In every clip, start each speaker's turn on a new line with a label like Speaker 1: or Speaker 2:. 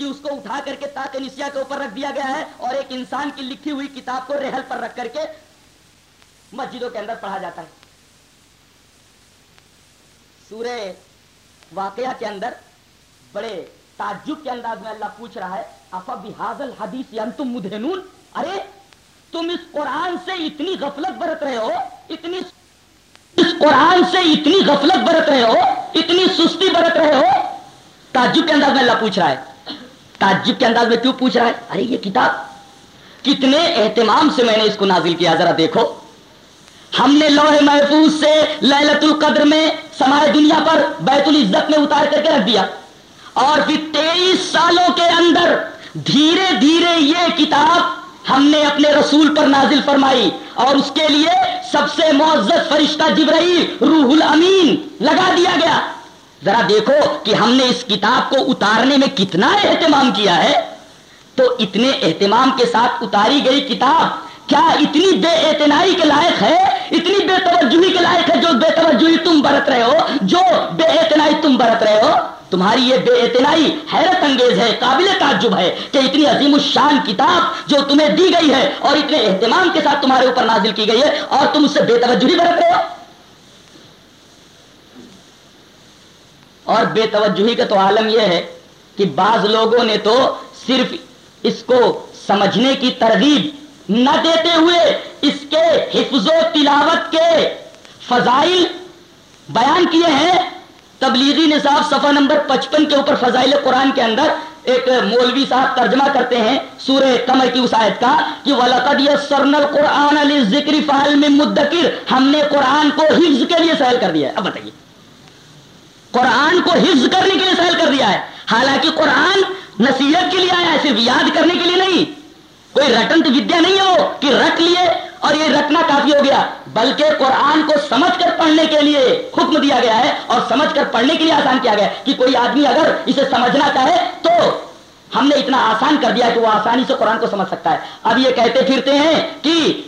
Speaker 1: کہ اس کو اٹھا کر کے تاک نسیا کے اوپر رکھ دیا گیا ہے اور ایک انسان کی لکھی ہوئی کتاب کو رحل پر رکھ کر کے مسجدوں کے اندر پڑھا جاتا ہے۔ سورہ واقعہ کے اندر بڑے تعجب کے انداز میں اللہ پوچھ رہا ہے، افا بحاظل حدیث تم مدہنون؟ ارے، تم اس قرآن سے اتنی غفلت برت رہے ہو، اتنی اس قرآن سے اتنی غفلت برت رہے ہو، اتنی سستی برت رہے ہو۔ تعجب کے انداز میں اللہ پوچھ رہا ہے۔ تعجب کے انداز میں کیوں پوچھ رہا ہے؟ ارے، یہ کتاب کتنے اہتمام سے میں نے اس کو نازل کیا، ذرا دیکھو۔ ہم نے لوہے محفوظ سے للت القدر میں سمائے دنیا پر بیت العزت میں اتار کر کے رکھ دیا۔ اور پھر تیئیس سالوں کے اندر دھیرے دھیرے یہ کتاب ہم نے اپنے رسول پر نازل فرمائی۔ اور اس کے لیے سب سے معزز فرشتہ جبرائیل، روح الامین، لگا دیا گیا۔ ذرا دیکھو کہ ہم نے اس کتاب کو اتارنے میں کتنا اہتمام کیا ہے۔ تو اتنے اہتمام کے ساتھ اتاری گئی کتاب، کیا اتنی بے اعتنائی کے لائق ہے؟ اتنی بے توجہی کے لائق ہے جو بے توجہی تم برت رہے ہو، جو بے اعتنائی تم برت رہے ہو؟ تمہاری یہ بے اعتنائی حیرت انگیز ہے، قابل تعجب ہے کہ اتنی عظیم الشان کتاب جو تمہیں دی گئی ہے اور اتنے اہتمام کے ساتھ تمہارے اوپر نازل کی گئی ہے اور تم اس سے بے توجہی برت رہے ہو۔ اور بے توجہی کا تو عالم یہ ہے کہ بعض لوگوں نے تو صرف اس کو سمجھنے کی ترغیب نہ دیتے ہوئے اس کے حفظ و تلاوت کے فضائل بیان کیے ہیں۔ تبلیغی نصاب صفحہ نمبر پچپن کے اوپر فضائل قرآن کے اندر ایک مولوی صاحب ترجمہ کرتے ہیں سورہ کمر کی اس آیت کا کہ وَلَقَدْ يَسَّرْنَا الْقُرْآنَ لِلذِّكْرِ فَهَلْ مِن مُدَّكِرْ۔ ہم نے قرآن کو حفظ کے لیے سہل کر دیا ہے۔ اب بتائیے۔ قرآن کو حفظ کرنے کے لیے سہل کر دیا ہے۔ حالانکہ قرآن نصیحت کے لیے آیا ہے، صرف یاد کرنے کے لیے نہیں۔ کوئی رٹنت ودیا نہیں ہے وہ کہ رٹ لیے اور یہ رٹنا کافی ہو گیا، بلکہ قرآن کو سمجھ کر پڑھنے کے لیے حکم دیا گیا ہے اور سمجھ کر پڑھنے کے لیے آسان کیا گیا کہ کوئی آدمی اگر اسے سمجھنا چاہے تو ہم نے اتنا آسان کر دیا کہ وہ آسانی سے قرآن کو سمجھ سکتا ہے۔ اب یہ کہتے پھرتے ہیں کہ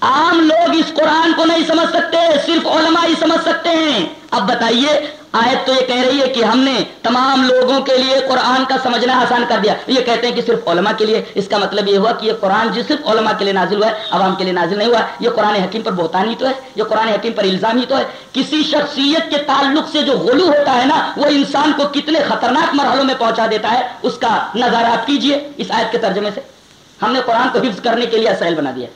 Speaker 1: عام لوگ اس قرآن کو نہیں سمجھ سکتے، صرف علماء ہی سمجھ سکتے ہیں۔ اب بتائیے، آیت تو یہ کہہ رہی ہے کہ ہم نے تمام لوگوں کے لیے قرآن کا سمجھنا آسان کر دیا۔ یہ کہتے ہیں کہ صرف علماء کے لیے۔ اس کا مطلب یہ ہوا کہ یہ قرآن جو صرف علماء کے لیے نازل ہوا ہے، عوام کے لیے نازل نہیں ہوا۔ یہ قرآن حکیم پر بہتان ہی تو ہے، یہ قرآن حکیم پر الزام ہی تو ہے۔ کسی شخصیت کے تعلق سے جو غلو ہوتا ہے نا، وہ انسان کو کتنے خطرناک مرحلوں میں پہنچا دیتا ہے۔ اس کا نظارہ آپ کیجیے اس آیت کے ترجمے سے۔ ہم نے قرآن کو حفظ کرنے کے لیے اسائل بنا دیا۔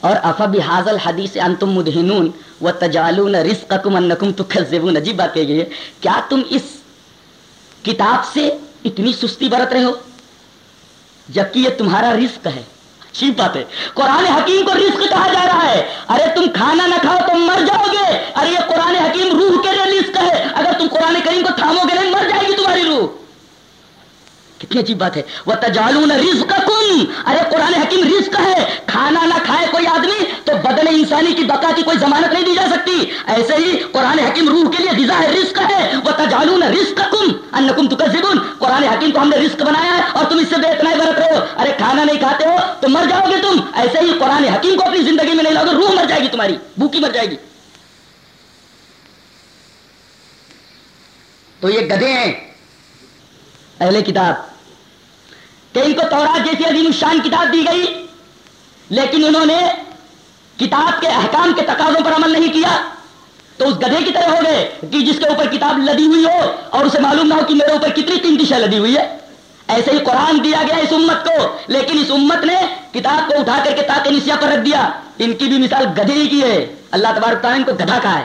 Speaker 1: اور افب حاضل حدیث انتم مدہنون و تجالون رزقکم انکم تکذبون. عجیب بات کہی گئی ہے. کیا تم اس کتاب سے اتنی سستی برت رہے ہو؟ جبکہ یہ تمہارا رزق ہے. اچھی بات ہے. قرآن حکیم کو رزق کہا جا رہا ہے. ارے تم کھانا نہ کھاؤ تو مر جاؤ گے. ارے یہ قرآن حکیم روح کے لیے رزق ہے. اگر تم قرآن کریم کو تھامو گے نہیں، مر جائے گی تمہاری روح. کتنی عجیب بات ہے۔ وہ تجالون رزق ارے قرآن حکیم رزق ہے۔ کھانا نہ کھائے کوئی آدمی تو بدن انسانی کی بقا کی کوئی ضمانت نہیں دی جا سکتی۔ ایسے ہی قرآن حکیم روح کے لیے غذا ہے، رزق ہے۔ وہ تجالون رزق کم انکم تکذبون۔ قرآن حکیم کو ہم نے رزق بنایا ہے اور تم اس سے بے اتنا برت رہے ہو۔ ارے کھانا نہیں کھاتے ہو تو مر جاؤ گے تم۔ ایسے ہی قرآن حکیم کو اپنی زندگی میں نہیں لاؤ گے، روح مر جائے گی تمہاری۔ بھوکی مر جائے گی۔ تو یہ گدے ہیں۔ اہل کتاب۔ کہ ان کو تورات جیسی عظیم الشان کتاب دی گئی، لیکن انہوں نے کتاب کے احکام کے تقاضوں پر عمل نہیں کیا، تو اس گدھے کی طرح ہو گئے کہ جس کے اوپر کتاب لدی ہوئی ہو اور اسے معلوم نہ ہو کہ میرے اوپر کتنی قیمتی شہ لدی ہوئی ہے۔ ایسے ہی قرآن دیا گیا اس امت کو، لیکن اس امت نے کتاب کو اٹھا کر کے تاکہ نسیا پر رکھ دیا۔ ان کی بھی مثال گدھے ہی کی ہے۔ اللہ تبارک تعالیٰ ان کو گدھا کہا ہے۔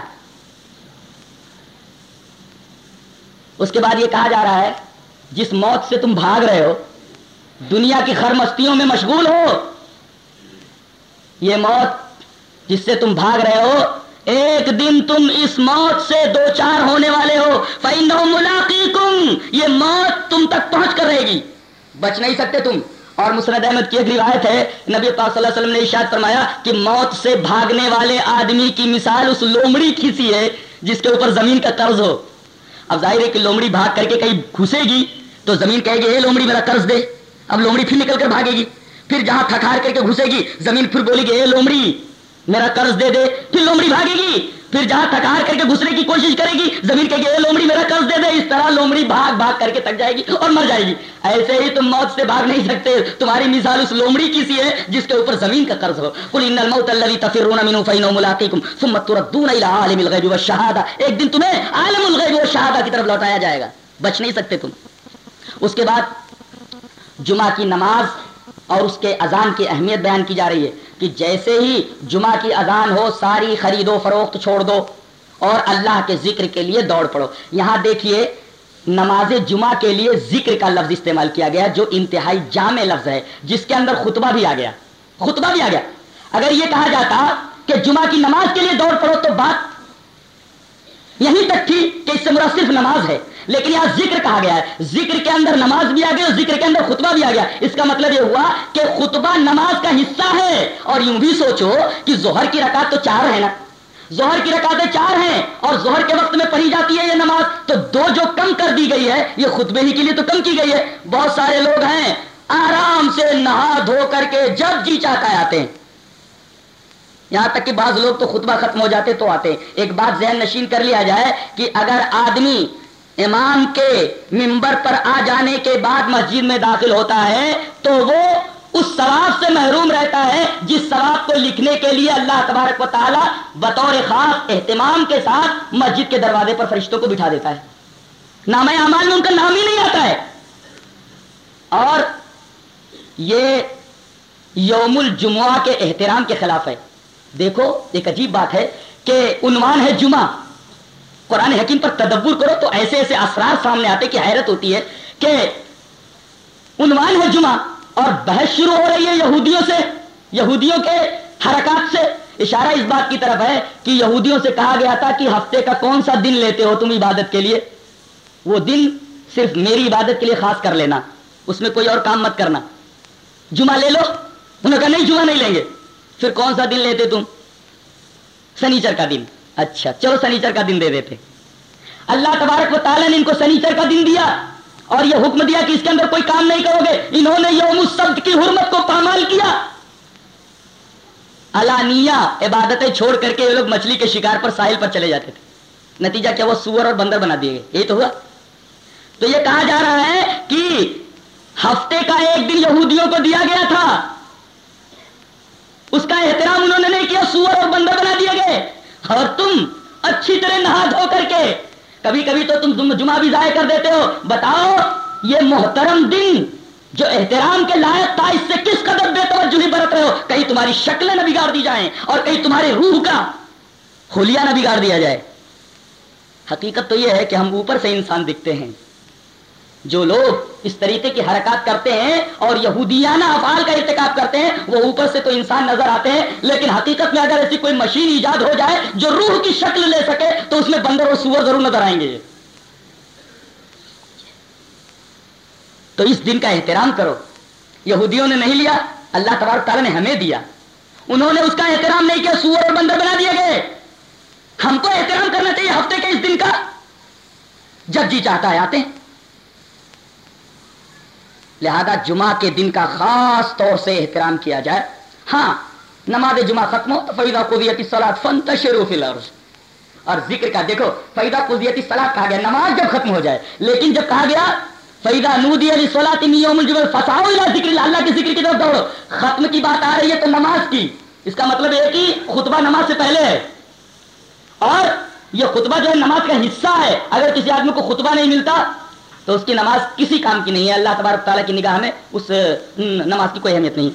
Speaker 1: اس کے بعد یہ کہا جا رہا ہے جس موت سے تم بھاگ رہے ہو، دنیا کی خر مستیوں میں مشغول ہو۔ یہ موت جس سے تم بھاگ رہے ہو، ایک دن تم اس موت سے دو چار ہونے والے ہو۔ ملاقی یہ موت تم تک پہنچ کر رہے گی۔ بچ نہیں سکتے تم۔ اور مسرد احمد کی ایک روایت ہے، نبی پاک صلی اللہ علیہ وسلم نے اشاد فرمایا کہ موت سے بھاگنے والے آدمی کی مثال اس لومڑی کھیسی ہے، جس کے اوپر زمین کا قرض ہو۔ اب ظاہر ہے کہ لومڑی بھاگ کر کے کہیں گھسے گی۔ تو زمین کہے گی، اے لومڑی میرا قرض دے. اب لومڑی پھر نکل کر بھاگے گی، پھر جہاں تھکار کر کے گھسے گی، زمین پھر بولے گی، اے لومڑی، میرا قرض دے دے. پھر لومڑی بھاگے گی، پھر جہاں تھکار کر کے گھسنے کی کوشش کرے گی، زمین کے یہ لومڑی، میرا قرض دے دے. اس طرح لومڑی بھاگ بھاگ کر کے تک جائے گی اور مر جائے گی۔ ایسے ہی تم موت سے بھاگ نہیں سکتے۔ تمہاری مثال اس لومڑی کی سی ہے جس کے اوپر زمین کا قرض ہو۔ کل ان الموت الذي تفرون منه فانه ملاقيكم ثم تردون الى عالم الغيب والشهاده ایک دن تمہیں عالم الغیب والشهاده کی طرف لوٹایا جائے گا۔ بچ نہیں سکتے تم۔ اس کے بعد جمعہ کی نماز اور اس کے اذان کی اہمیت بیان کی جا رہی ہے کہ جیسے ہی جمعہ کی اذان ہو، ساری خرید و فروخت چھوڑ دو اور اللہ کے ذکر کے لیے دوڑ پڑو۔ یہاں دیکھیے، نماز جمعہ کے لیے ذکر کا لفظ استعمال کیا گیا، جو انتہائی جامع لفظ ہے، جس کے اندر خطبہ بھی آ گیا۔ خطبہ بھی آ گیا۔ اگر یہ کہا جاتا کہ جمعہ کی نماز کے لیے دوڑ پڑو تو بات یہیں تک تھی کہ اس سے مراد صرف نماز ہے۔ لیکن یہاں ذکر کہا گیا ہے۔ ذکر کے اندر نماز بھی آ گئی اور ذکر کے اندر خطبہ بھی آ گیا۔ اس کا مطلب یہ ہوا کہ خطبہ نماز کا حصہ ہے۔ اور یوں بھی سوچو کہ زہر کی رکعت تو چار ہے نا۔ زہر کی رکعتیں چار ہیں اور زہر کے وقت میں پڑھی جاتی ہے یہ نماز۔ تو دو جو کم کر دی گئی ہے، یہ خطبے ہی کے لیے تو کم کی گئی ہے۔ بہت سارے لوگ ہیں، آرام سے نہا دھو کر کے جب جی چاہتا ہے آتے ہیں۔ یہاں تک کہ بعض لوگ تو خطبہ ختم ہو جاتے تو آتے ہیں۔ ایک بات ذہن نشین کر لیا جائے کہ اگر آدمی امام کے ممبر پر آ جانے کے بعد مسجد میں داخل ہوتا ہے تو وہ اس ثواب سے محروم رہتا ہے جس ثواب کو لکھنے کے لیے اللہ تبارک و تعالیٰ بطور خاص اہتمام کے ساتھ مسجد کے دروازے پر فرشتوں کو بٹھا دیتا ہے۔ نام اعمال میں ان کا نام ہی نہیں آتا ہے۔ اور یہ یوم الجمعہ کے احترام کے خلاف ہے۔ دیکھو، ایک عجیب بات ہے کہ عنوان ہے جمعہ۔ قرآن حکیم پر تدبر کرو تو ایسے ایسے اسرار سامنے آتے کہ حیرت ہوتی ہے کہ عنوان ہے جمعہ اور بحث شروع ہو رہی ہے یہودیوں سے، یہودیوں کے حرکات سے۔ اشارہ اس بات کی طرف ہے کہ یہودیوں سے کہا گیا تھا کہ ہفتے کا کون سا دن لیتے ہو تم عبادت کے لیے؟ وہ دن صرف میری عبادت کے لیے خاص کر لینا، اس میں کوئی اور کام مت کرنا۔ جمعہ لے لو۔ انہوں نے کہا نہیں، جمعہ نہیں لیں گے۔ پھر کون سا دن لیتے تم؟ سنیچر کا دن۔ اچھا چلو سنیچر کا دن دے دیتے۔ اللہ تبارک و تعالیٰ نے ان کو سنیچر کا دن دیا اور یہ حکم دیا کہ اس کے اندر کوئی کام نہیں کرو گے۔ انہوں نے یوم السبت کی حرمت کو پامال کیا۔ الانیہ عبادتیں چھوڑ کر کے یہ لوگ مچھلی کے شکار پر ساحل پر چلے جاتے تھے۔ نتیجہ کیا وہ سور اور بندر بنا دیے گئے۔ یہی تو ہوا۔ تو یہ کہا جا رہا ہے کہ ہفتے کا ایک دن یہودیوں کو دیا گیا تھا۔ اس کا احترام انہوں نے نہیں کیا، سور اور بندر بنا دیے گئے۔ اور تم اچھی طرح نہا دھو کر کے کبھی کبھی تو تم جمعہ بھی ضائع کر دیتے ہو۔ بتاؤ، یہ محترم دن جو احترام کے لائق تھا، اس سے کس قدر بے توجہ برت رہے ہو؟ کہیں تمہاری شکلیں نہ بگاڑ دی جائیں اور کہیں تمہارے روح کا خلیہ نہ بگاڑ دیا جائے۔ حقیقت تو یہ ہے کہ ہم اوپر سے انسان دکھتے ہیں۔ جو لوگ اس طریقے کی حرکات کرتے ہیں اور یہودیانہ افعال کا ارتکاب کرتے ہیں، وہ اوپر سے تو انسان نظر آتے ہیں، لیکن حقیقت میں اگر ایسی کوئی مشین ایجاد ہو جائے جو روح کی شکل لے سکے، تو اس میں بندر اور سور ضرور نظر آئیں گے۔ تو اس دن کا احترام کرو۔ یہودیوں نے نہیں لیا، اللہ تبارک تعالیٰ نے ہمیں دیا۔ انہوں نے اس کا احترام نہیں کیا، سور اور بندر بنا دیے گئے۔ ہم کو احترام کرنا چاہیے ہفتے کے اس دن کا۔ جب جی چاہتا ہے آتے ہیں۔ لہذا جمعہ کے دن کا خاص طور سے احترام کیا جائے۔ ہاں نماز جمعہ ختم ہو تو فیدا قدیتی سلاد فن تشروف اور ذکر کا دیکھو فیدا قدیتی سلاد کہا گیا، نماز جب ختم ہو جائے، لیکن جب کہا گیا فیدا نودی علی سولاد فساؤ ذکر اللہ کے ذکر کی طرف دوڑو۔ ختم کی بات آ رہی ہے تو نماز کی۔ اس کا مطلب یہ کہ خطبہ نماز سے پہلے ہے۔ اور یہ خطبہ جو ہے نماز کا حصہ ہے۔ اگر کسی آدمی کو خطبہ نہیں ملتا تو اس کی نماز کسی کام کی نہیں ہے۔ اللہ تبارک تعالیٰ کی نگاہ میں اس نماز کی کوئی اہمیت نہیں۔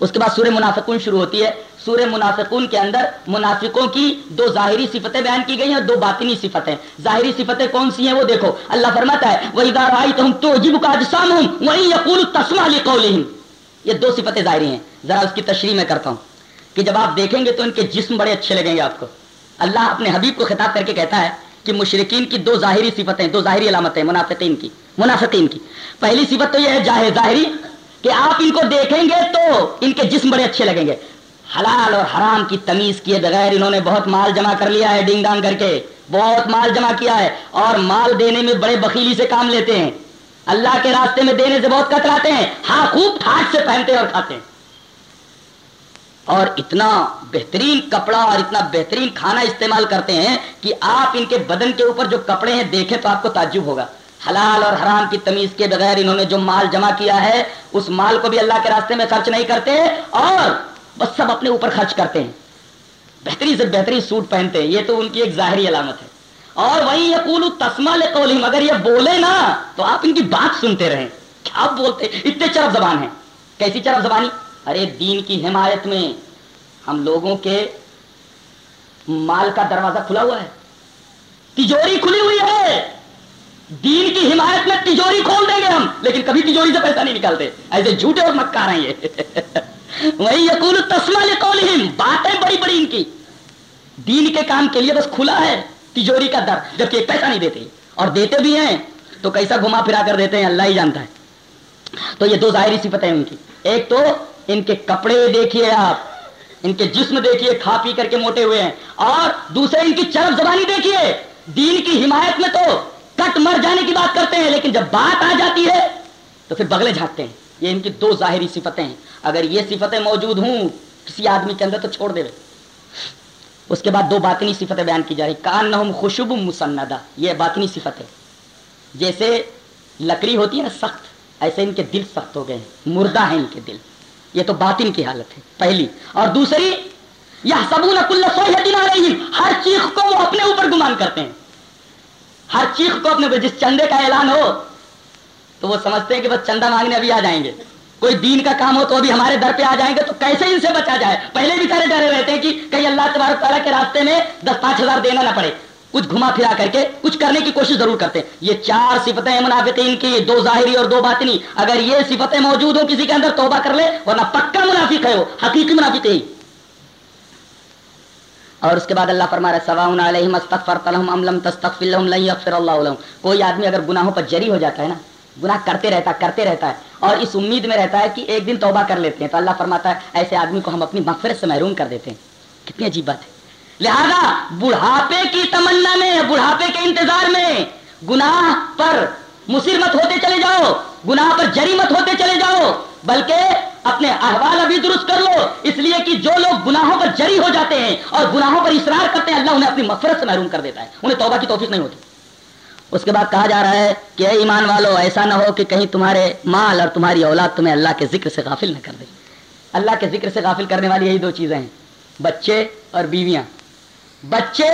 Speaker 1: اس کے بعد سورہ منافقون شروع ہوتی ہے۔ سورہ منافقون کے اندر منافقوں کی دو ظاہری صفتیں بیان کی گئی ہیں اور دو باطنی صفتیں۔ ظاہری صفتیں کون سی ہیں وہ دیکھو۔ اللہ فرماتا ہے وہ ادار آئی تو ہم تو جب کا جسام ہوں وہی یقول تسما علی یہ دو صفتیں ظاہری ہیں۔ ذرا اس کی تشریح میں کرتا ہوں کہ جب آپ دیکھیں گے تو ان کے جسم بڑے اچھے لگیں گے آپ کو۔ اللہ اپنے حبیب کو خطاب کر کے کہتا ہے کہ مشرقین کی دو ظاہری صفتیں، دو ظاہری علامتیں، منافقین کی منافقین کی۔ پہلی صفت تو یہ ہے ظاہری کہ آپ ان کو دیکھیں گے تو ان کے جسم بڑے اچھے لگیں گے۔ حلال اور حرام کی تمیز کیے بغیر انہوں نے بہت مال جمع کر لیا ہے ڈنگ ڈانگ کر کے۔ بہت مال جمع کیا ہے اور مال دینے میں بڑے بخیلی سے کام لیتے ہیں۔ اللہ کے راستے میں دینے سے بہت کتراتے ہیں۔ ہاں خوب ٹھاٹ سے پہنتے اور کھاتے ہیں۔ اور اتنا بہترین کپڑا اور اتنا بہترین کھانا استعمال کرتے ہیں کہ آپ ان کے بدن کے اوپر جو کپڑے ہیں دیکھیں تو آپ کو تعجب ہوگا۔ حلال اور حرام کی تمیز کے بغیر انہوں نے جو مال جمع کیا ہے، اس مال کو بھی اللہ کے راستے میں خرچ نہیں کرتے اور بس سب اپنے اوپر خرچ کرتے ہیں۔ بہترین سے بہترین سوٹ پہنتے ہیں، یہ تو ان کی ایک ظاہری علامت ہے۔ اور وہی یقول تسما لقولہم، اگر یہ بولے نا تو آپ ان کی بات سنتے رہیں۔ کیا بولتے؟ اتنے چرب زبان ہیں۔ کیسی چرب زبانی؟ ارے دین کی حمایت میں ہم لوگوں کے مال کا دروازہ کھلا ہوا ہے۔ تجوری کھلی ہوئی ہے۔ دین کی حمایت میں تجوری کھول دیں گے ہم، لیکن کبھی تجوری سے پیسہ نہیں نکالتے۔ ایسے جھوٹے اور مکار ہیں یہ۔ وہی یقول تسما لقولہم، باتیں بڑی بڑی ان کی۔ دین کے کام کے لیے بس کھلا ہے تجوری کا در، جبکہ ایک پیسہ نہیں دیتے۔ اور دیتے بھی ہیں، تو کیسا گھما پھرا کر دیتے ہیں، اللہ ہی جانتا ہے۔ تو یہ دو ظاہری صفت ہیں ان کی۔ ایک تو ان کے کپڑے دیکھیے آپ، ان کے جسم دیکھیے، کھا پی کر کے موٹے ہوئے ہیں۔ اور دوسرے ان کی چرف زبانی دیکھیے، دین کی حمایت میں تو کٹ مر جانے کی بات کرتے ہیں، لیکن جب بات آ جاتی ہے تو پھر بگلے جھانکتے ہیں۔ یہ ان کی دو ظاہری صفتیں ہیں۔ اگر یہ صفتیں موجود ہوں، کسی آدمی کے اندر تو چھوڑ دے۔ اس کے بعد دو باطنی صفتیں بیان کی جا رہی کان نہ خوشبو مسندہ، یہ باطنی صفت ہے۔ جیسے لکڑی ہوتی ہے نا، سخت، ایسے ان کے دل سخت ہو گئے ہیں۔ مردہ ہیں ان کے دل۔ یہ تو باطن کی حالت ہے، پہلی۔ اور دوسری یہ سبون رہی ہر چیخ کو وہ اپنے اوپر گمان کرتے ہیں۔ ہر چیخ کو اپنے جس چندے کا اعلان ہو، تو وہ سمجھتے ہیں کہ بس چندہ مانگنے ابھی آ جائیں گے۔ کوئی دین کا کام ہو تو ابھی ہمارے در پہ آ جائیں گے، تو کیسے ان سے بچا جائے؟ پہلے بھی سارے ڈرے رہتے ہیں کہ کہیں اللہ تبارک تعالیٰ کے راستے میں دس پانچ ہزار دینا نہ پڑے۔ کچھ گھما پھرا کر کے کچھ کرنے کی کوشش ضرور کرتے ہیں۔ یہ چار صفتیں منافقین کی، دو ظاہری اور دو باطنی۔ اگر یہ صفتیں موجود ہوں کسی کے اندر، توبہ کر لے، ورنہ پکا منافق ہے وہ، حقیقی منافق ہے اور اس کے بعد اللہ فرما رہا سواؤن علیہم استغفرت لهم ام لم تستغفر لهم لن يغفر الله لهم کوئی آدمی اگر گناہوں پر جری ہو جاتا ہے نا، گناہ کرتے رہتا کرتے رہتا ہے، اور اس امید میں رہتا ہے کہ ایک دن توبہ کر لیتے ہیں، تو اللہ فرماتا ہے، ایسے آدمی کو ہم اپنی مغفرت سے محروم کر دیتے ہیں۔ کتنی عجیب بات ہے۔ لہذا بڑھاپے کی تمنا میں، بڑھاپے کے انتظار میں گناہ پر مصیرمت ہوتے چلے جاؤ، گناہ پر جری مت ہوتے چلے جاؤ، بلکہ اپنے احوال ابھی درست کر لو۔ اس لیے کہ جو لوگ گناہوں پر جری ہو جاتے ہیں اور گناہوں پر اصرار کرتے ہیں، اللہ انہیں اپنی مفرت سے محروم کر دیتا ہے۔ انہیں توبہ کی توفیق نہیں ہوتی۔ اس کے بعد کہا جا رہا ہے کہ اے ایمان والو، ایسا نہ ہو کہ کہیں تمہارے مال اور تمہاری اولاد تمہیں اللہ کے ذکر سے غافل نہ کر دے۔ اللہ کے ذکر سے غافل کرنے والی یہی دو چیزیں ہیں، بچے اور بیویاں۔ بچے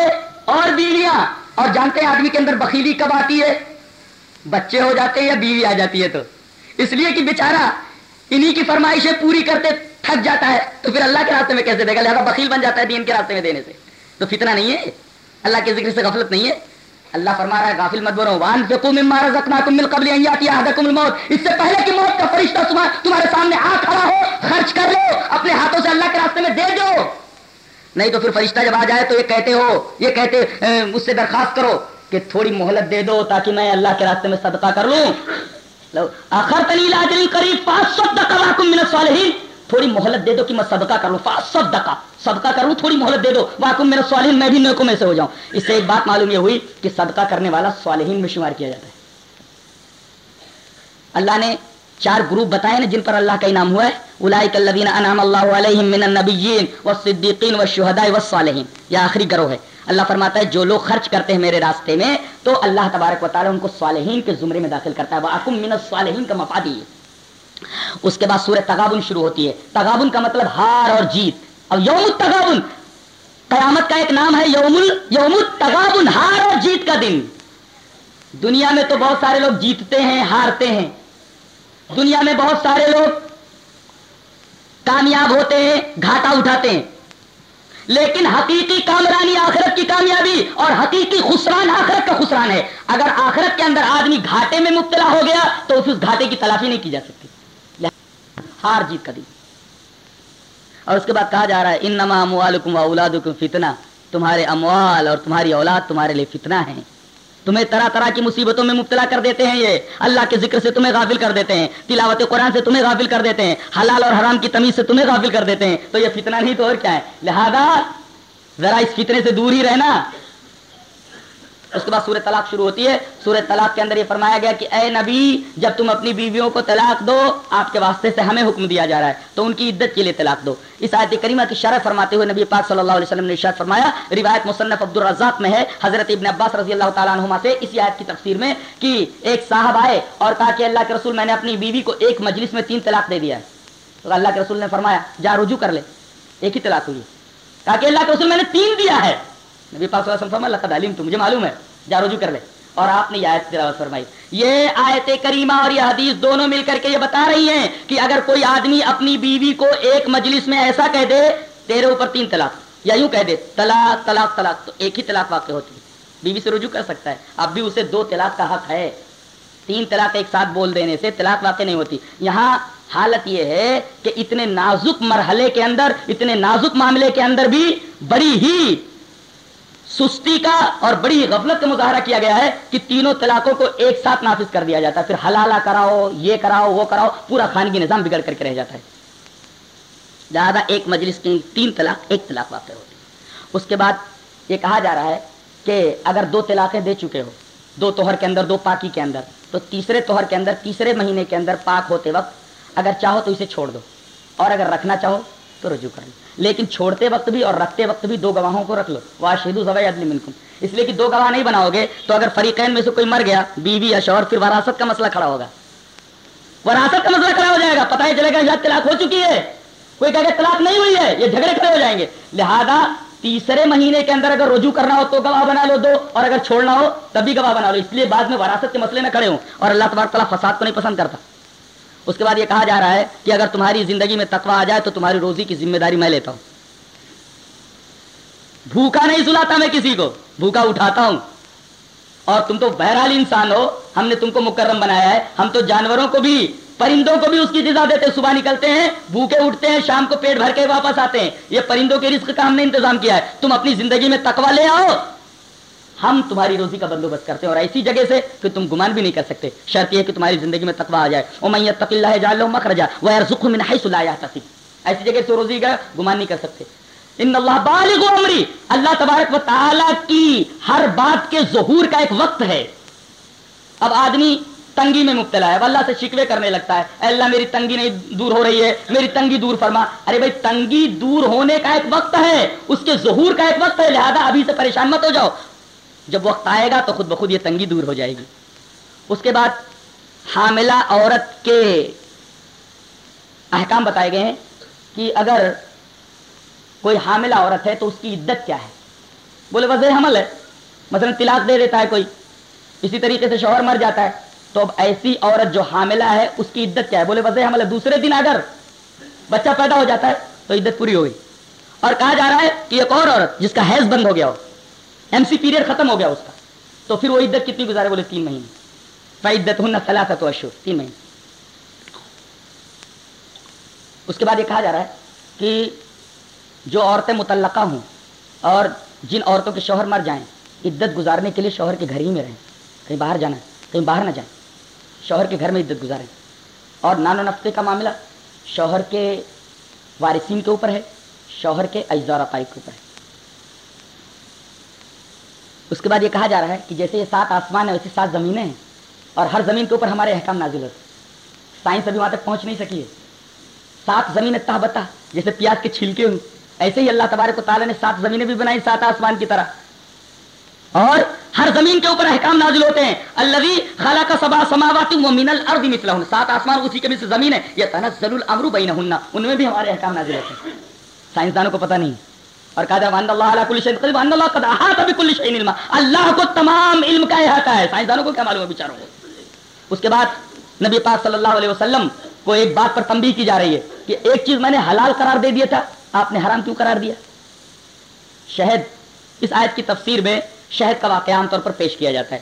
Speaker 1: اور بیویاں۔ اور جانتے ہیں آدمی کے اندر بخیلی کب آتی ہے؟ بچے ہو جاتے ہیں یا بیوی آ جاتی ہے تو۔ اس لیے کہ بیچارہ انہی کی فرمائشیں پوری کرتے تھک جاتا ہے۔ تو پھر اللہ کے راستے میں کیسے دے گا لہٰذا بخیل بن جاتا ہے دین کے راستے میں دینے سے۔ تو فتنہ نہیں ہے۔ اللہ کے ذکر سے غفلت نہیں ہے۔ اللہ فرما رہا ہے، غافل مت بولو وان فکو مما رزقناکم من قبل ان یاتی احدکم الموت۔ اس سے پہلے کہ موت کا فرشتہ تمہارے سامنے آ کھڑا ہو، خرچ کر لو، اپنے ہاتھوں سے اللہ کے راستے میں دے دو۔ نہیں تو پھر فرشتہ جب آ جائے تو یہ کہتے ہو، یہ کہتے اس سے درخواست کرو کہ تھوڑی مہلت دے دو تاکہ میں اللہ کے راستے میں صدقہ کر لوں۔ آخر تنیل قریب پانچ تھوڑی مہلت دے دو کہ میں صدقہ کر لوں پانچ سو صدقہ کر لوں، تھوڑی مہلت دے دو۔ واقم میرا صالحین میں بھی نیکوں میں سے ہو جاؤں۔ اس سے ایک بات معلوم یہ ہوئی کہ صدقہ کرنے والا صالحین میں شمار کیا جاتا ہے۔ اللہ نے چار گروپ بتائے نا جن پر اللہ کا انعام ہوا ہے۔ اولئک الذین انعم اللہ علیہم من النبیین والصدیقین والشہداء والصالحین۔ یہ آخری گروہ ہے۔ اللہ فرماتا ہے، جو لوگ خرچ کرتے ہیں میرے راستے میں، تو اللہ تبارک و تعالی ان کو صالحین کے زمرے میں داخل کرتا ہے۔ واکم من الصالحین کا مفادی ہے اس کے بعد سورہ تغابن شروع ہوتی ہے۔ تغابن کا مطلب ہار اور جیت۔ اب یوم التغابن، قیامت کا ایک نام ہے یوم یوم التغابن، ہار اور جیت کا دن۔ دنیا میں تو بہت سارے لوگ جیتتے ہیں، ہارتے ہیں۔ دنیا میں بہت سارے لوگ کامیاب ہوتے ہیں، گھاٹا اٹھاتے ہیں۔ لیکن حقیقی کامرانی آخرت کی کامیابی اور حقیقی خسران آخرت کا خسران ہے۔ اگر آخرت کے اندر آدمی گھاٹے میں مبتلا ہو گیا تو اس گھاٹے کی تلافی نہیں کی جا سکتی۔ ہار جیت کا دن۔ اور اس کے بعد کہا جا رہا ہے ان نما و اولاد فتنا تمہارے اموال اور تمہاری اولاد تمہارے لیے فتنہ ہیں۔ تمہیں طرح طرح کی مصیبتوں میں مبتلا کر دیتے ہیں یہ۔ اللہ کے ذکر سے تمہیں غافل کر دیتے ہیں۔ تلاوت قرآن سے تمہیں غافل کر دیتے ہیں۔ حلال اور حرام کی تمیز سے تمہیں غافل کر دیتے ہیں۔ تو یہ فتنہ نہیں تو اور کیا ہے؟ لہذا ذرا اس فتنے سے دور ہی رہنا۔ اس کے بعد سورہ طلاق شروع ہوتی ہے۔ سورہ طلاق کے اندر یہ فرمایا گیا کہ اے نبی، جب تم اپنی بیویوں کو طلاق دو، آپ کے واسطے سے ہمیں حکم دیا جا رہا ہے۔ تو ان کی عدت کے لیے طلاق دو۔ اس آیت کریمہ کی شرح فرماتے ہوئے نبی پاک صلی اللہ علیہ وسلم نے ارشاد فرمایا، روایت مصنف عبد الرزاق میں ہے، حضرت ابن عباس رضی اللہ تعالیٰ عنہما سے اسی آیت کی تفسیر میں کہ ایک صاحب آئے اور کہا کہ اللہ کے رسول میں نے اپنی بیوی کو ایک مجلس میں تین طلاق دے دیا ہے۔ تو اللہ کے رسول نے فرمایا، جا رجوع کر لے، ایک ہی طلاق ہوئی۔ کہا کہ اللہ کے رسول میں نے تین دیا ہے۔ نبی پاک صلی اللہ علیہ وسلم لقد علیم تو مجھے معلوم ہے، جا رجوع کر لے۔ اور آپ نے یہ آیت تلاوت فرمائی۔ یہ آیت کریمہ اور یہ حدیث دونوں مل کر کے یہ بتا رہی ہیں کہ اگر کوئی آدمی اپنی بیوی کو ایک مجلس میں ایسا کہہ دے، تیرے اوپر تین طلاق، یا یوں کہہ دے، طلاق طلاق طلاق، تو ایک ہی طلاق واقع ہوتی ہے۔ بیوی سے رجوع کر سکتا ہے۔ اب بھی اسے دو طلاق کا حق ہے۔ تین طلاق ایک ساتھ بول دینے سے طلاق واقع نہیں ہوتی۔ یہاں حالت یہ ہے کہ اتنے نازک مرحلے کے اندر، اتنے نازک معاملے کے اندر بھی بڑی ہی سستی کا اور بڑی غفلت کا مظاہرہ کیا گیا ہے کہ تینوں طلاقوں کو ایک ساتھ نافذ کر دیا جاتا ہے۔ پھر حلالہ کراؤ، یہ کراؤ، وہ کراؤ، پورا خانگی نظام بگڑ کر کے رہ جاتا ہے۔ زیادہ ایک مجلس کی تین طلاق، ایک طلاق واقع ہوتی اس کے بعد یہ کہا جا رہا ہے کہ اگر دو طلاقیں دے چکے ہو، دو توہر کے اندر، دو پاکی کے اندر، تو تیسرے توہر کے اندر، تیسرے مہینے کے اندر پاک ہوتے وقت اگر چاہو تو اسے چھوڑ دو۔ اور اگر رکھنا چاہو تو رجوع کر لیکن چھوڑتے وقت بھی اور رکھتے وقت بھی دو گواہوں کو رکھ لو۔ وہ شہید منکم۔ اس لیے کہ دو گواہ نہیں بناؤ گے تو اگر فریقین میں سے کوئی مر گیا، بیوی یا شوہر پھر وراثت کا مسئلہ کھڑا ہوگا۔ وراثت کا مسئلہ کھڑا ہو جائے گا۔ پتا ہی چلے گا شاید طلاق ہو چکی ہے۔ کوئی کہ طلاق نہیں ہوئی ہے، یہ جھگڑے کھڑے ہو جائیں گے۔ لہذا تیسرے مہینے کے اندر اگر رجوع کرنا ہو تو گواہ بنا لو دو، اور اگر چھوڑنا ہو تب بھی گواہ بنا لو۔ اس لیے بعد میں وراثت کے مسئلے نہ کھڑے ہوں۔ اور اللہ تبارک تعالیٰ فساد کو نہیں پسند کرتا۔ اس کے بعد یہ کہا جا رہا ہے کہ اگر تمہاری زندگی میں تقوا آ جائے تو تمہاری روزی کی ذمہ داری میں لیتا ہوں۔ بھوکا نہیں سلاتا میں کسی کو، بھوکا اٹھاتا ہوں۔ اور تم تو بہرحال انسان ہو، ہم نے تم کو مکرم بنایا ہے۔ ہم تو جانوروں کو بھی، پرندوں کو بھی اس کی جزا دیتے صبح نکلتے ہیں، بھوکے اٹھتے ہیں، شام کو پیٹ بھر کے واپس آتے ہیں۔ یہ پرندوں کے رزق کا ہم نے انتظام کیا ہے۔ تم اپنی زندگی میں تقوا لے آؤ۔ ہم تمہاری روزی کا بندوبست کرتے ہیں اور ایسی جگہ سے کہ تم گمان بھی نہیں کر سکتے۔ شرط یہ کہ تمہاری زندگی میں تقوا آ جائے۔ او میں اللہ جال مخرجا وہ ارزق من حيث لا ایسی جگہ سے روزی کا گمان نہیں کر سکتے۔ ان اللہ بالغ عمری اللہ تبارک و تعالی کی ہر بات کے ظہور کا ایک وقت ہے۔ اب آدمی تنگی میں مبتلا ہے۔ اللہ سے شکوے کرنے لگتا ہے۔ اے اللہ، میری تنگی نہیں دور ہو رہی ہے۔ میری تنگی دور فرما۔ ارے بھائی، تنگی دور ہونے کا ایک وقت ہے۔ اس کے ظہور کا ایک وقت ہے۔ لہذا ابھی سے پریشان مت ہو جاؤ۔ جب وقت آئے گا تو خود بخود یہ تنگی دور ہو جائے گی۔ اس کے بعد حاملہ عورت کے احکام بتائے گئے ہیں کہ اگر کوئی حاملہ عورت ہے تو اس کی عدت کیا ہے۔ بولے وضع حمل ہے۔ مثلا طلاق دے دیتا ہے کوئی۔ اسی طریقے سے شوہر مر جاتا ہے۔ تو اب ایسی عورت جو حاملہ ہے، اس کی عدت کیا ہے؟ بولے وضع حمل ہے۔ دوسرے دن اگر بچہ پیدا ہو جاتا ہے تو عدت پوری ہو گئی۔ اور کہا جا رہا ہے کہ ایک اور عورت جس کا حیض بند ہو گیا ہو۔ ایم سی پیریڈ ختم ہو گیا اس کا۔ تو پھر وہ عدت کتنی گزارے بولے؟ تین مہینے۔ فعدت ہن ثلاثت اشہر تین مہینے۔ اس کے بعد یہ کہا جا رہا ہے کہ جو عورتیں متعلقہ ہوں اور جن عورتوں کے شوہر مر جائیں، عدت گزارنے کے لیے شوہر کے گھر ہی میں رہیں۔ کہیں باہر جانا ہے، کہیں باہر نہ جائیں۔ شوہر کے گھر میں عدت گزاریں۔ اور نان و نفتے کا معاملہ، شوہر کے وارثین کے اوپر ہے، شوہر کے اجزا رقائق کے اوپر ہے۔ اس کے بعد یہ کہا جا رہا ہے کہ جیسے یہ سات آسمان ہے ویسے سات زمینیں ہیں اور ہر زمین کے اوپر ہمارے احکام نازل ہوتے سائنس ابھی وہاں تک پہنچ نہیں سکی ہے۔ سات زمین تہ بتا جیسے پیاز کے چھلکے ہوں، ایسے ہی اللہ تبارک و تعالیٰ نے سات زمینیں بھی بنائی، سات آسمان کی طرح۔ اور ہر زمین کے اوپر احکام نازل ہوتے ہیں۔ اللہ خالہ کا سبا سماوات مین الارض مثلہن۔ سات آسمان اسی کے سے زمین ہے۔ یہ تنزل الامر بینہن۔ ان میں بھی ہمارے احکام نازل ہوتے ہیں۔ سائنسدانوں کو پتہ نہیں۔ اور کہا جا اللہ علیہ کل شیء قریب اللہ قد احاط بكل شيء علما۔ اللہ کو تمام علم کا احاطہ ہے۔ سائنسدانوں کو کیا معلوم ہے بیچاروں کو؟ اس کے بعد نبی پاک صلی اللہ علیہ وسلم کو ایک بات پر تنبیہ کی جا رہی ہے کہ ایک چیز میں نے حلال قرار دے دیا تھا، آپ نے حرام کیوں قرار دیا؟ شہد۔ اس آیت کی تفسیر میں شہد کا واقعہ عام طور پر پیش کیا جاتا ہے،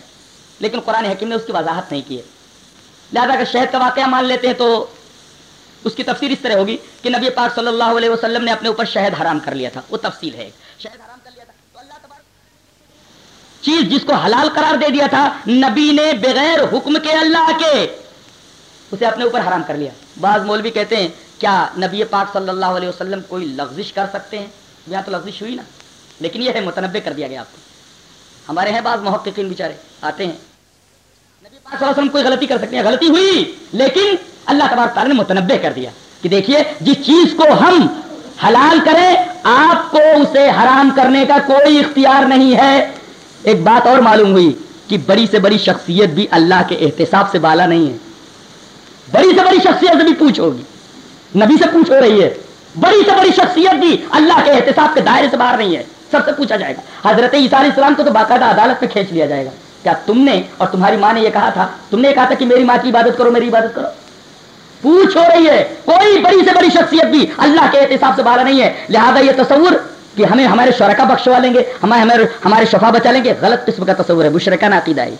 Speaker 1: لیکن قرآن حکیم نے اس کی وضاحت نہیں کی ہے۔ لہٰذا اگر شہد کا واقعہ مان لیتے ہیں تو اس کی تفسیر اس طرح ہوگی کہ نبی پاک صلی اللہ علیہ وسلم نے اپنے اوپر شہد حرام کر لیا تھا۔ وہ تفصیل ہے شہد حرام کر لیا تھا۔ تو اللہ تبارک چیز جس کو حلال قرار دے دیا تھا، نبی نے بغیر حکم کے اللہ کے اسے اپنے اوپر حرام کر لیا۔ بعض مولوی کہتے ہیں، کیا نبی پاک صلی اللہ علیہ وسلم کوئی لغزش کر سکتے ہیں؟ یہاں تو لغزش ہوئی نا۔ لیکن یہ ہے، متنوع کر دیا گیا آپ کو۔ ہمارے ہیں بعض محققین بیچارے، آتے ہیں۔ نبی پاک صلی اللہ علیہ وسلم کوئی غلطی کر سکتے ہیں۔ غلطی ہوئی، لیکن اللہ تبارک تعالیٰ نے متنوع کر دیا کہ دیکھیے، جس چیز کو ہم حلال کریں، آپ کو اسے حرام کرنے کا کوئی اختیار نہیں ہے۔ ایک بات اور معلوم ہوئی کہ بڑی سے بڑی شخصیت بھی اللہ کے احتساب سے بالا نہیں ہے۔ بڑی سے بڑی شخصیت سے بھی پوچھ ہوگی۔ نبی سے پوچھ ہو رہی ہے۔ بڑی سے بڑی شخصیت بھی اللہ کے احتساب کے دائرے سے باہر نہیں ہے۔ سب سے پوچھا جائے گا۔ حضرت عیسیٰ علیہ السلام کو تو باقاعدہ عدالت میں کھینچ لیا جائے گا۔ کیا تم نے، اور تمہاری ماں نے یہ کہا تھا؟ تم نے یہ کہا تھا کہ میری ماں کی عبادت کرو، میری عبادت کرو۔ پوچھ ہو رہی ہے۔ کوئی بڑی سے بڑی شخصیت بھی اللہ کے احتساب سے بالا نہیں ہے۔ لہذا یہ تصور کہ ہمیں ہمارے شرکا بخشوا لیں گے، ہمیں ہمارے ہمارے شفا بچا لیں گے، غلط قسم کا تصور ہے بشرکا ناقیدہ ہے۔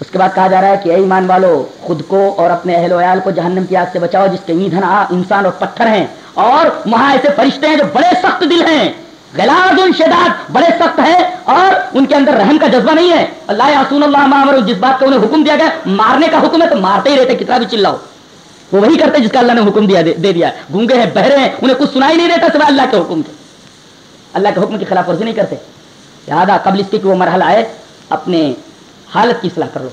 Speaker 1: اس کے بعد کہا جا رہا ہے کہ اے ایمان والو، خود کو اور اپنے اہل ویال کو جہنم کی آگ سے بچاؤ، جس کے ایندھن انسان اور پتھر ہیں۔ اور وہاں ایسے فرشتے ہیں جو بڑے سخت دل ہیں۔ غلاظ شداد بڑے سخت ہیں اور ان کے اندر رحم کا جذبہ نہیں ہے۔ اللہ حسون اللہ معمر جس بات کا انہیں حکم دیا گیا، مارنے کا حکم ہے تو مارتے ہی رہتے، کتنا بھی چلاؤ۔ وہ وہی کرتے جس کا اللہ نے حکم دیا، دے دیا۔ گونگے ہیں، بہرے ہیں، انہیں کچھ سنائی نہیں دیتا سوائے اللہ کے حکم کے۔ اللہ کے حکم کی خلاف ورزی نہیں کرتے۔ یاد قبل اس کے کہ وہ مرحلہ آئے، اپنے حالت کی اصلاح کر لو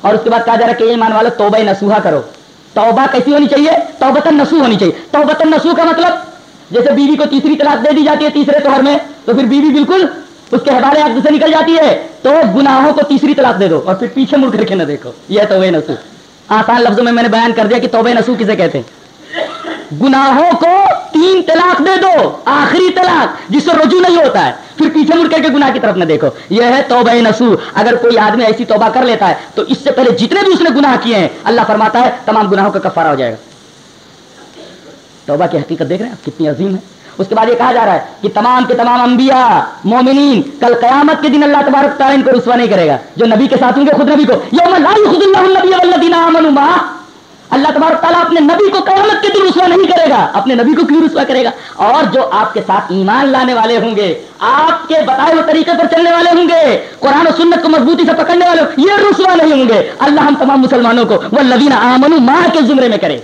Speaker 1: اور اس کے بعد کہا جا رہا ہے کہ ایمان والو، توبہ نسوہا کرو۔ توبہ کیسی ہونی چاہیے؟ توبتن نسو ہونی چاہیے۔ توبتن نسو کا مطلب جیسے بیوی کو تیسری طلاق دے دی جاتی ہے تیسرے توہر میں، تو پھر بیوی بالکل اس کے حوالے عقد سے نکل جاتی ہے۔ تو گناہوں کو تیسری طلاق دے دو اور پھر پیچھے مڑ کر کے نہ دیکھو۔ یہ توبہ نسو۔ آسان لفظوں میں میں نے بیان کر دیا کہ توبہ نسو کسے کہتے ہیں۔ گناہوں کو تین طلاق دے دو، آخری طلاق، جس سے رجوع نہیں ہوتا ہے۔ پھر پیچھے مڑ کر کے گناہ کی طرف نہ دیکھو۔ یہ ہے توبہ نسو۔ اگر کوئی آدمی ایسی توبہ کر لیتا ہے، تو اس سے پہلے جتنے بھی اس نے گناہ کیے ہیں، اللہ فرماتا ہے، تمام گناہوں کا کفارہ ہو جائے گا۔ توبہ کی حقیقت دیکھ رہے ہیں؟ آپ کتنی عظیم ہے۔ اس کے بعد یہ کہا جا رہا ہے کہ تمام کے تمام انبیاء، مومنین، کل قیامت کے دن اللہ تبارک تعالیٰ ان کو رسوا نہیں کرے گا۔ جو نبی کے ساتھ ہوں گے، خود نبی کو۔ یوم لا خود اللہ نبی والذین آمنوا اللہ تبارک تعالیٰ اپنے نبی کو قیامت کے دن رسوا نہیں کرے گا۔ اپنے نبی کو کیوں رسوا کرے گا؟ اور جو آپ کے ساتھ ایمان لانے والے ہوں گے، آپ کے بتائے ہوئے طریقے پر چلنے والے ہوں گے، قرآن و سنت کو مضبوطی سے پکڑنے والے یہ رسوا نہیں ہوں گے۔ اللہ ہم تمام مسلمانوں کو وہ لدین آمن ماں کے زمرے میں کرے۔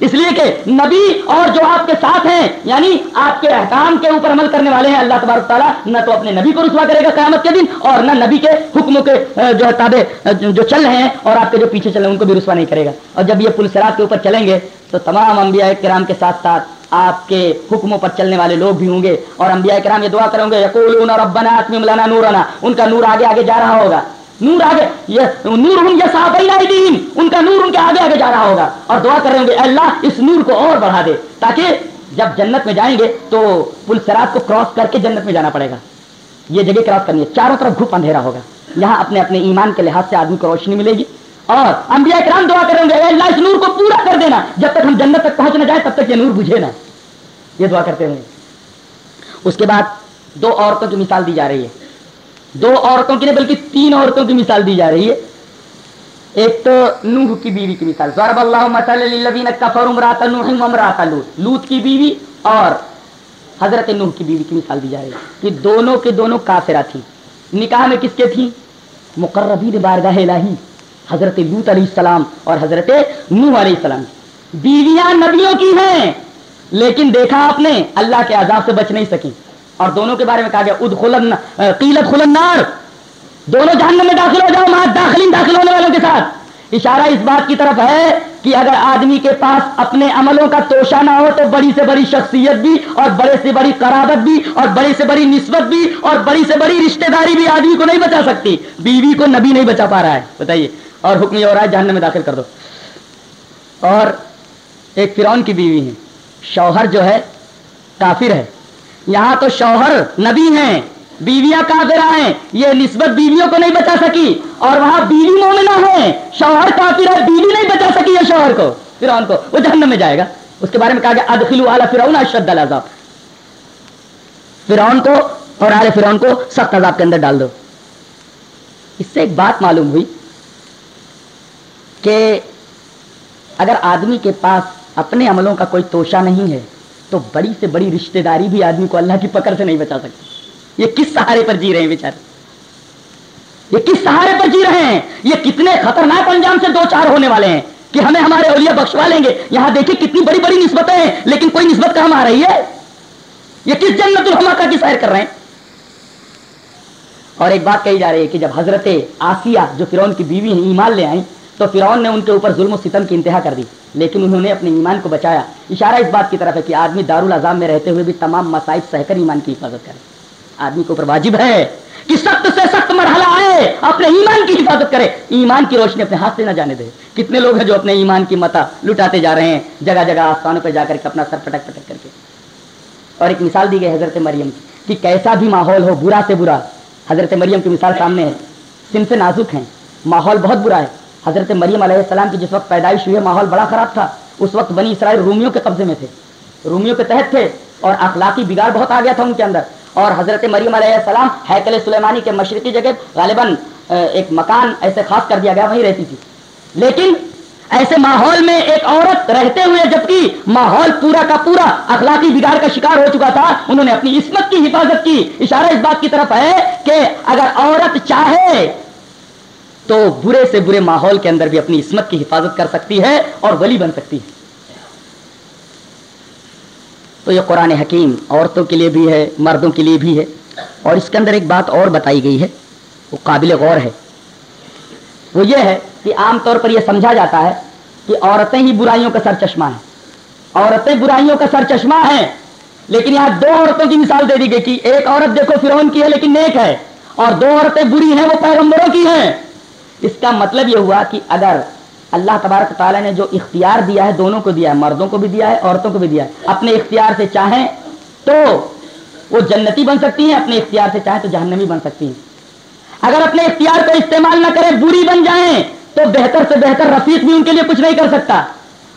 Speaker 1: اس لیے کہ نبی اور جو آپ کے ساتھ ہیں یعنی آپ کے احکام کے اوپر عمل کرنے والے ہیں، اللہ تبارک تعالیٰ نہ تو اپنے نبی کو رسوا کرے گا قیامت کے دن اور نہ نبی کے حکموں کے جو ہے تابے جو چل رہے ہیں اور آپ کے جو پیچھے چل رہے ہیں، ان کو بھی رسوا نہیں کرے گا۔ اور جب یہ پولیس رات کے اوپر چلیں گے تو تمام انبیاء کرام کے ساتھ ساتھ آپ کے حکموں پر چلنے والے لوگ بھی ہوں گے اور انبیاء کرام یہ دعا کریں گے یقول ربنا اتمم نورنا، ان کا نور آگے آگے جا رہا ہوگا۔ نور آگے نور ہوں یہ ان کا نور ان کے آگے آگے جا رہا ہوگا۔ اور دعا کر رہے ہوں گے اللہ، اس نور کو اور بڑھا دے، تاکہ جب جنت میں جائیں گے تو پل سرات کو کراس کر کے جنت میں جانا پڑے گا۔ یہ جگہ کراس کرنی ہے۔ چاروں طرف گھپ اندھیرا ہوگا۔ یہاں اپنے اپنے ایمان کے لحاظ سے آدمی کو روشنی ملے گی۔ اور انبیاء کرام دعا کریں گے اللہ، اس نور کو پورا کر دینا۔ جب تک ہم جنت تک پہنچ نہ جائیں، تب تک یہ نور بجھے نا یہ دعا کرتے ہیں اس کے بعد دو عورتوں کی مثال دی جا رہی ہے۔ دو عورتوں کی نہیں، بلکہ تین عورتوں کی مثال دی جا رہی ہے۔ ایک تو نوح کی بیوی کی مثال۔ ضرب اللہ للذین کفروا امرات نوح و لوط۔ لوط کی بیوی اور حضرت نوح کی بیوی کی مثال دی جا رہی ہے۔ کہ دونوں کے دونوں کافرہ تھی نکاح میں کس کے تھی مقربین بارگاہ الہی، حضرت لوط علیہ السلام اور حضرت نوح علیہ السلام۔ بیویاں نبیوں کی ہیں، لیکن دیکھا آپ نے، اللہ کے عذاب سے بچ نہیں سکی اور دونوں کے بارے میں کہا گیا اد خلن قیلت خلنار دونوں جہنم میں داخل ہو جاؤ وہاں داخل داخل ہونے والوں کے ساتھ۔ اشارہ اس بات کی طرف ہے کہ اگر آدمی کے پاس اپنے عملوں کا توشہ نہ ہو تو بڑی سے بڑی شخصیت بھی اور بڑے سے بڑی قرابت بھی اور بڑی سے بڑی نسبت بھی اور بڑی سے بڑی رشتہ داری بھی آدمی کو نہیں بچا سکتی۔ بیوی کو نبی نہیں بچا پا رہا ہے، بتائیے۔ اور حکم یہ ہو رہا ہے، جہنم میں داخل کر دو۔ اور ایک فرعون کی بیوی ہے شوہر جو ہے، کافر ہے۔ یہاں تو شوہر نبی ہیں، بیویاں کافرہ ہیں، یہ نسبت بیویوں کو نہیں بچا سکی اور وہاں بیوی مومنہ ہے شوہر کافر ہے، بیوی نہیں بچا سکی ہے شوہر کو۔ فرعون کو، وہ جہنم میں جائے گا۔ اس کے بارے میں کہا گیا، ادخلوا علی فرعون اشد العذاب۔ فرعون کو اور آل فرعون کو سخت عذاب کے اندر ڈال دو۔ اس سے ایک بات معلوم ہوئی کہ اگر آدمی کے پاس اپنے عملوں کا کوئی توشہ نہیں ہے تو بڑی سے بڑی رشتہ داری بھی آدمی کو اللہ کی پکڑ سے نہیں بچا سکتی۔ یہ کس سہارے پر جی رہے ہیں بیچارے؟ یہ کس سہارے پر جی رہے ہیں؟ یہ کتنے خطرناک انجام سے دو چار ہونے والے ہیں کہ ہمیں ہمارے اولیاء بخشوا لیں گے۔ یہاں دیکھیں کتنی بڑی بڑی نسبتیں ہیں، لیکن کوئی نسبت کہاں آ رہی ہے؟ یہ کس جنت الحمقہ کی جی سیر کر رہے ہیں؟ اور ایک بات کہی جا رہی ہے کہ جب حضرت آسیہ جو فرعون کی بیوی ہیں، ایمان لے آئیں تو فرعون نے ان کے اوپر ظلم و ستم کی انتہا کر دی، لیکن انہوں نے اپنے ایمان کو بچایا۔ اشارہ اس بات کی طرف ہے کہ آدمی دارالعظام میں رہتے ہوئے بھی تمام مسائب سہ کر ایمان کی حفاظت کرے۔ آدمی کے اوپر واجب ہے کہ سخت سے سخت مرحلہ آئے، اپنے ایمان کی حفاظت کرے۔ ایمان کی روشنی اپنے ہاتھ سے نہ جانے دے۔ کتنے لوگ ہیں جو اپنے ایمان کی متا لٹاتے جا رہے ہیں، جگہ جگہ آستانوں پہ جا کر کے اپنا سر پٹک پٹک کر کے۔ اور ایک مثال دی گئی حضرت مریم کی کہ کیسا بھی ماحول ہو، برا سے برا۔ حضرت مریم کی مثال سامنے ہے۔ سن سے نازک ہیں۔ ماحول بہت برا ہے۔ حضرت مریم علیہ السلام کی جس وقت پیدائش ہوئی ہے، ماحول بڑا خراب تھا۔ اس وقت بنی اسرائیل رومیوں کے قبضے میں تھے۔ رومیوں کے تحت تھے اور اخلاقی بگاڑ بہت آ گیا تھا ان کے اندر۔ اور حضرت مریم علیہ السلام حیکل سلیمانی کے مشرقی جگہ غالباً ایک مکان ایسے خاص کر دیا گیا، وہیں رہتی تھی۔ لیکن ایسے ماحول میں ایک عورت رہتے ہوئے، جبکہ ماحول پورا کا پورا اخلاقی بگاڑ کا شکار ہو چکا تھا، انہوں نے اپنی عصمت کی حفاظت کی۔ اشارہ اس بات کی طرف ہے کہ اگر عورت چاہے تو برے سے برے ماحول کے اندر بھی اپنی عصمت کی حفاظت کر سکتی ہے اور ولی بن سکتی ہے۔ تو یہ قرآن حکیم عورتوں کے لیے بھی ہے، مردوں کے لیے بھی ہے۔ اور اس کے اندر ایک بات اور بتائی گئی ہے، وہ قابل غور ہے۔ وہ یہ ہے کہ عام طور پر یہ سمجھا جاتا ہے کہ عورتیں ہی برائیوں کا سر چشمہ ہیں۔ عورتیں برائیوں کا سر چشمہ ہیں، لیکن یہاں دو عورتوں کی مثال دے دی گئی کہ ایک عورت دیکھو فرعون کی ہے لیکن نیک ہے، اور دو عورتیں بری ہیں، وہ پیغمبروں کی ہیں۔ اس کا مطلب یہ ہوا کہ اگر اللہ تبارک تعالیٰ نے جو اختیار دیا ہے، دونوں کو دیا ہے، مردوں کو بھی دیا ہے، عورتوں کو بھی دیا ہے۔ اپنے اختیار سے چاہیں تو وہ جنتی بن سکتی ہیں، اپنے اختیار سے چاہیں تو جہنمی بن سکتی ہیں۔ اگر اپنے اختیار کا استعمال نہ کریں، بری بن جائیں، تو بہتر سے بہتر رفیق بھی ان کے لیے کچھ نہیں کر سکتا۔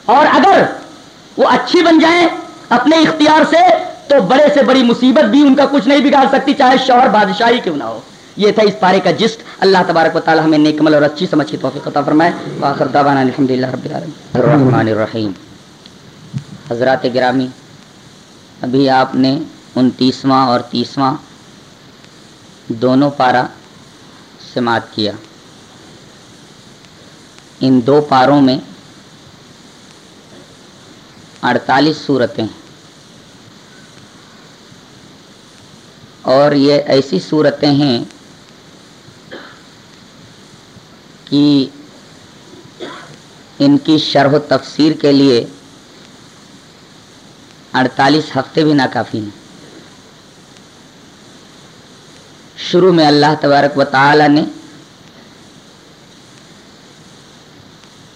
Speaker 1: اور اگر وہ اچھی بن جائیں اپنے اختیار سے، تو بڑے سے بڑی مصیبت بھی ان کا کچھ نہیں بگاڑ سکتی، چاہے شوہر، بادشاہی کیوں نہ ہو۔ یہ تھا اس پارے کا جسٹ اللہ تبارک و تعالی ہمیں نیکمل اور اچھی سمجھ کی توفیق عطا فرمائے۔ واخر دعوانا الحمدللہ رب العالمین۔ الرحمن الرحیم۔ حضرات گرامی، ابھی آپ نے انتیسواں اور تیسواں دونوں پارا سماعت کیا۔ ان دو پاروں میں اڑتالیس صورتیں اور یہ ایسی صورتیں ہیں کہ ان کی شرح و تفسیر کے لیے اڑتالیس ہفتے بھی ناکافی ہیں۔ شروع میں اللہ تبارک و تعالی نے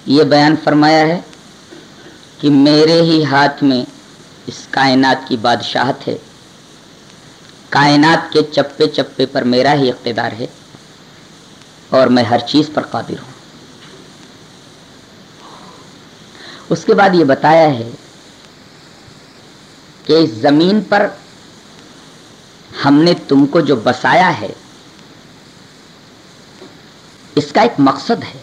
Speaker 1: یہ بیان فرمایا ہے کہ میرے ہی ہاتھ میں اس کائنات کی بادشاہت ہے۔ کائنات کے چپے چپے پر میرا ہی اقتدار ہے۔ اور میں ہر چیز پر قادر ہوں۔ اس کے بعد یہ بتایا ہے کہ اس زمین پر ہم نے تم کو جو بسایا ہے، اس کا ایک مقصد ہے۔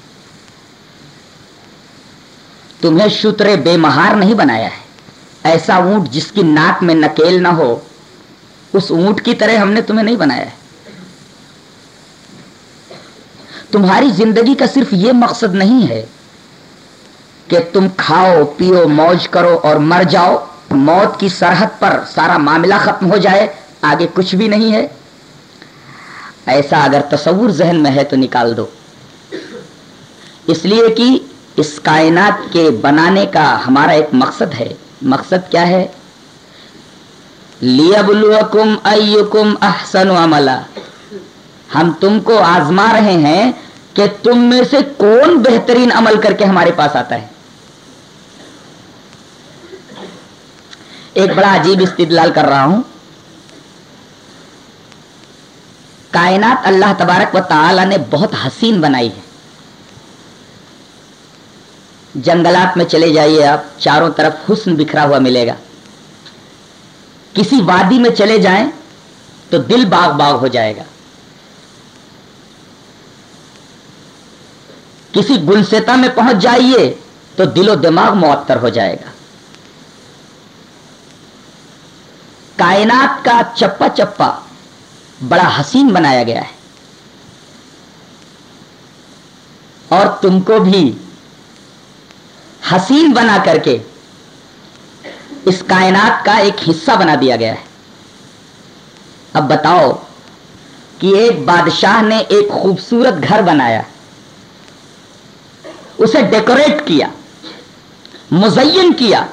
Speaker 1: تمہیں شترے بے مہار نہیں بنایا ہے۔ ایسا اونٹ جس کی ناک میں نکیل نہ ہو، اس اونٹ کی طرح ہم نے تمہیں نہیں بنایا ہے۔ تمہاری زندگی کا صرف یہ مقصد نہیں ہے کہ تم کھاؤ، پیو، موج کرو اور مر جاؤ۔ موت کی سرحد پر سارا معاملہ ختم ہو جائے، آگے کچھ بھی نہیں ہے۔ ایسا اگر تصور ذہن میں ہے تو نکال دو۔ اس لیے کہ اس کائنات کے بنانے کا ہمارا ایک مقصد ہے۔ مقصد کیا ہے؟ لیبلوکم ایکم احسن عملا۔ ہم تم کو آزما رہے ہیں کہ تم میں سے کون بہترین عمل کر کے ہمارے پاس آتا ہے۔ ایک بڑا عجیب استدلال کر رہا ہوں۔ کائنات اللہ تبارک و تعالی نے بہت حسین بنائی ہے۔ جنگلات میں چلے جائیے آپ، چاروں طرف حسن بکھرا ہوا ملے گا۔ کسی وادی میں چلے جائیں تو دل باغ باغ ہو جائے گا۔ کسی گلستا میں پہنچ جائیے تو دل و دماغ معطر ہو جائے گا۔ کائنات کا چپا چپا بڑا حسین بنایا گیا ہے۔ اور تم کو بھی حسین بنا کر کے اس کائنات کا ایک حصہ بنا دیا گیا ہے۔ اب بتاؤ کہ ایک بادشاہ نے ایک خوبصورت گھر بنایا۔ اسے ڈیکوریٹ کیا، مزین کیا،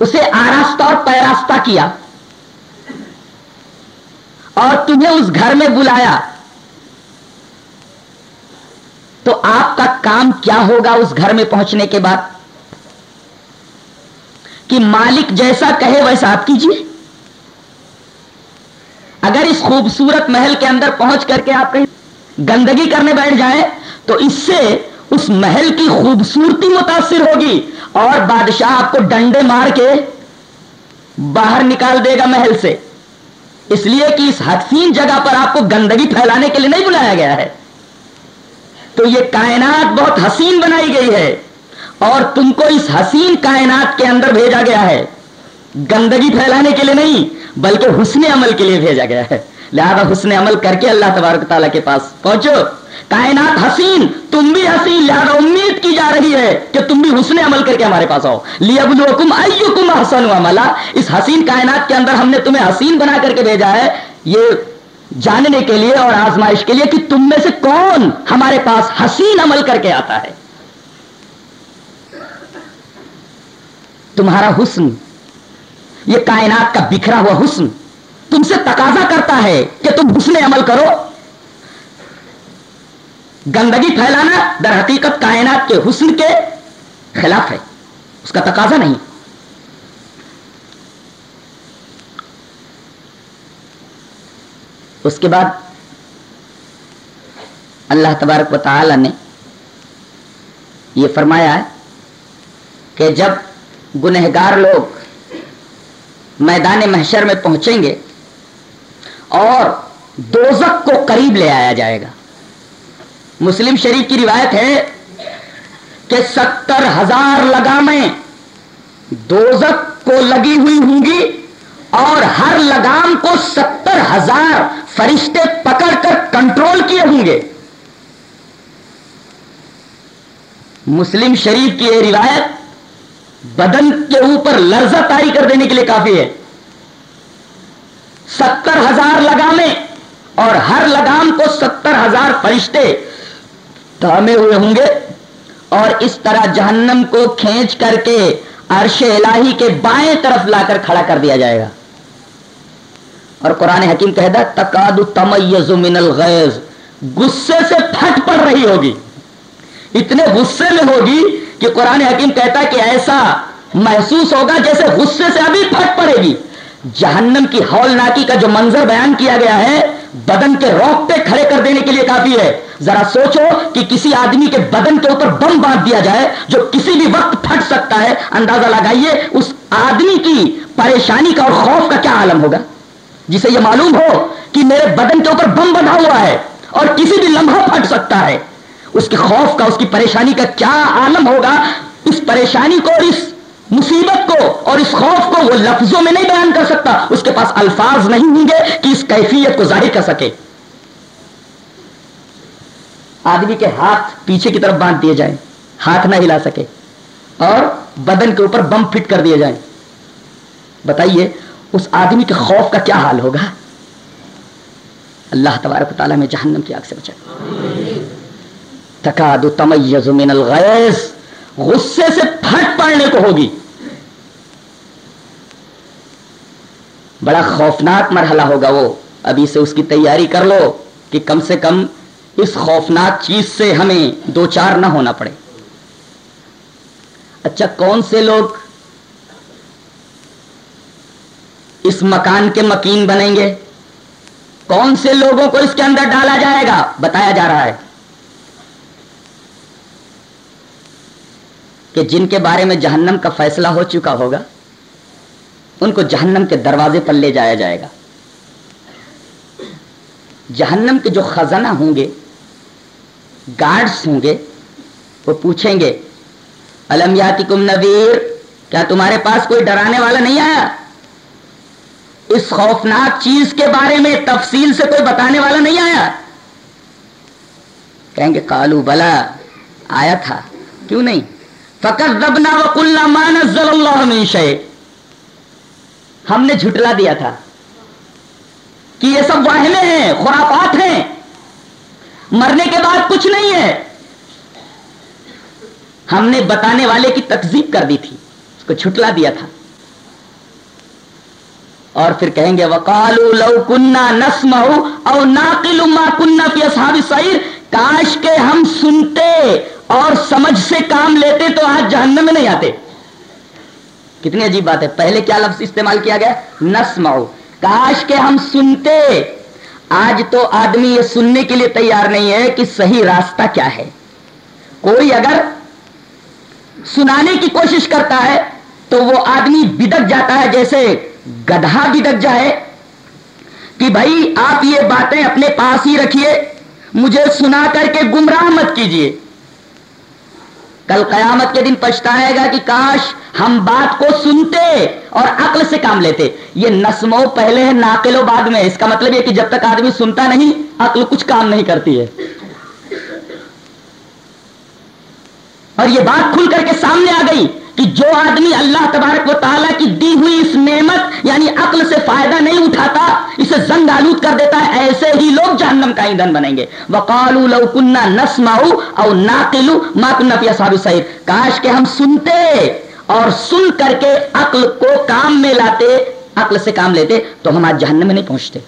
Speaker 1: اسے آراستہ اور پیراستہ کیا، اور تمہیں اس گھر میں بلایا۔ تو آپ کا کام کیا ہوگا اس گھر میں پہنچنے کے بعد؟ کہ مالک جیسا کہے ویسا آپ کیجیے۔ اگر اس خوبصورت محل کے اندر پہنچ کر کے آپ کہیں گندگی کرنے بیٹھ جائیں تو اس سے اس محل کی خوبصورتی متاثر ہوگی اور بادشاہ آپ کو ڈنڈے مار کے باہر نکال دے گا محل سے۔ اس لیے کہ اس حسین جگہ پر آپ کو گندگی پھیلانے کے لیے نہیں بلایا گیا ہے۔ تو یہ کائنات بہت حسین بنائی گئی ہے اور تم کو اس حسین کائنات کے اندر بھیجا گیا ہے۔ گندگی پھیلانے کے لیے نہیں، بلکہ حسن عمل کے لیے بھیجا گیا ہے۔ لہذا حسن عمل کر کے اللہ تبارک تعالیٰ کے پاس پہنچو۔ کائنات حسین، تم بھی حسین، لہذا امید کی جا رہی ہے کہ تم بھی حسن عمل کر کے ہمارے پاس آؤ۔ لیبلوکم ایکم حسن عملا۔ اس حسین کائنات کے اندر ہم نے تمہیں حسین بنا کر کے بھیجا ہے۔ یہ جاننے کے لیے اور آزمائش کے لیے کہ تم میں سے کون ہمارے پاس حسین عمل کر کے آتا ہے۔ تمہارا حسن، یہ کائنات کا بکھرا ہوا حسن تم سے تقاضا کرتا ہے کہ تم حسن عمل کرو۔ گندگی پھیلانا در حقیقت کائنات کے حسن کے خلاف ہے۔ اس کا تقاضا نہیں۔ اس کے بعد اللہ تبارک و تعالی نے یہ فرمایا ہے کہ جب گنہگار لوگ میدان محشر میں پہنچیں گے اور دوزک کو قریب لے آیا جائے گا مسلم شریف کی روایت ہے کہ ستر ہزار لگامیں دوزک کو لگی ہوئی ہوں گی اور ہر لگام کو ستر ہزار فرشتے پکڑ کر کنٹرول کیے ہوں گے۔ مسلم شریف کی یہ روایت بدن کے اوپر لرزہ تاری کر دینے کے لیے کافی ہے۔ ستر ہزار لگامیں اور ہر لگام کو ستر ہزار فرشتے تھامے ہوئے ہوں گے اور اس طرح جہنم کو کھینچ کر کے عرش الہی کے بائیں طرف لا کر کھڑا کر دیا جائے گا۔ اور قرآن حکیم کہتا تقاد تمیز من الغیظ، غصے سے پھٹ پڑ رہی ہوگی۔ اتنے غصے میں ہوگی کہ قرآن حکیم کہتا کہ ایسا محسوس ہوگا جیسے غصے سے ابھی پھٹ پڑے گی۔ جہنم کی ہول ناکی کا جو منظر بیان کیا گیا ہے بدن کے روکتے کھڑے کر دینے کے لیے کافی ہے۔ ذرا سوچو کہ کسی آدمی کے بدن کے اوپر بم باندھ دیا جائے جو کسی بھی وقت پھٹ سکتا ہے۔ اندازہ لگائیے اس آدمی کی پریشانی کا اور خوف کا کیا عالم ہوگا؟ جسے یہ معلوم ہو کہ میرے بدن کے اوپر بم بندھا ہوا ہے اور کسی بھی لمحہ پھٹ سکتا ہے۔ اس کے خوف کا، اس کی پریشانی کا کیا عالم ہوگا؟ اس پریشانی کو اور اس مصیبت کو اور اس خوف کو وہ لفظوں میں نہیں بیان کر سکتا، اس کے پاس الفاظ نہیں ہوں گے کہ اس کیفیت کو ظاہر کر سکے۔ آدمی کے ہاتھ پیچھے کی طرف باندھ دیے جائیں، ہاتھ نہ ہلا سکے اور بدن کے اوپر بم فٹ کر دیے جائیں۔ بتائیے، اس آدمی کے خوف کا کیا حال ہوگا؟ اللہ تبارک تعالیٰ میں جہنم کی آگ سے بچا تکاد تمیز من الغیظ، غصے سے پھٹ پڑنے کو ہوگی۔ بڑا خوفناک مرحلہ ہوگا وہ۔ ابھی سے اس کی تیاری کر لو کہ کم سے کم اس خوفناک چیز سے ہمیں دو چار نہ ہونا پڑے۔ اچھا کون سے لوگ اس مکان کے مکین بنیں گے؟ کون سے لوگوں کو اس کے اندر ڈالا جائے گا؟ بتایا جا رہا ہے کہ جن کے بارے میں جہنم کا فیصلہ ہو چکا ہوگا۔ ان کو جہنم کے دروازے پر لے جایا جائے گا۔ جہنم کے جو خزانہ ہوں گے گارڈس ہوں گے، وہ پوچھیں گے المیاتی کم نویر کیا تمہارے پاس کوئی ڈرانے والا نہیں آیا؟ اس خوفناک چیز کے بارے میں تفصیل سے کوئی بتانے والا نہیں آیا؟ کہیں گے کالو بلا، آیا تھا، کیوں نہیں؟ فقط دبنا وکل اللہ ہم نے جھٹلا دیا تھا کہ یہ سب واہمے ہیں، خرافات ہیں۔ مرنے کے بعد کچھ نہیں ہے۔ ہم نے بتانے والے کی تکزیب کر دی تھی، اس کو چھٹلا دیا تھا۔ اور پھر کہیں گے وکالو لو کنہ نسم او ناقل ما کنہ پی اصحاب سعیر کاش کے ہم سنتے اور سمجھ سے کام لیتے تو آج جہنم میں نہیں آتے۔ کتنی عجیب بات ہے۔ پہلے کیا لفظ استعمال کیا گیا؟ نسم کاش کے ہم سنتے۔ آج تو آدمی یہ سننے کے لیے تیار نہیں ہے کہ صحیح راستہ کیا ہے۔ کوئی اگر سنانے کی کوشش کرتا ہے تو وہ آدمی بدک جاتا ہے، جیسے گدھا بدک جائے۔ کہ بھائی، آپ یہ باتیں اپنے پاس ہی رکھیے، مجھے سنا کر کے گمراہ مت کیجیے۔ کل قیامت کے دن پچھتائے گا کہ کاش ہم بات کو سنتے اور عقل سے کام لیتے۔ یہ نسمو پہلے ہے، ناقل و بعد میں۔ اس کا مطلب یہ کہ جب تک آدمی سنتا نہیں، عقل کچھ کام نہیں کرتی ہے۔ اور یہ بات کھل کر کے سامنے آ گئی۔ کہ جو آدمی اللہ تبارک و تعالیٰ کی دی ہوئی اس نعمت یعنی عقل سے فائدہ نہیں اٹھاتا، اسے زنگ آلود کر دیتا ہے، ایسے ہی لوگ جہنم کا ایندھن بنیں گے۔ وقالو لو کنہ نسما او ناقلو ما کنہ فی اصحاب کاش کہ ہم سنتے اور سن کر کے عقل کو کام میں لاتے، عقل سے کام لیتے، تو ہم آج جہنم میں نہیں پہنچتے۔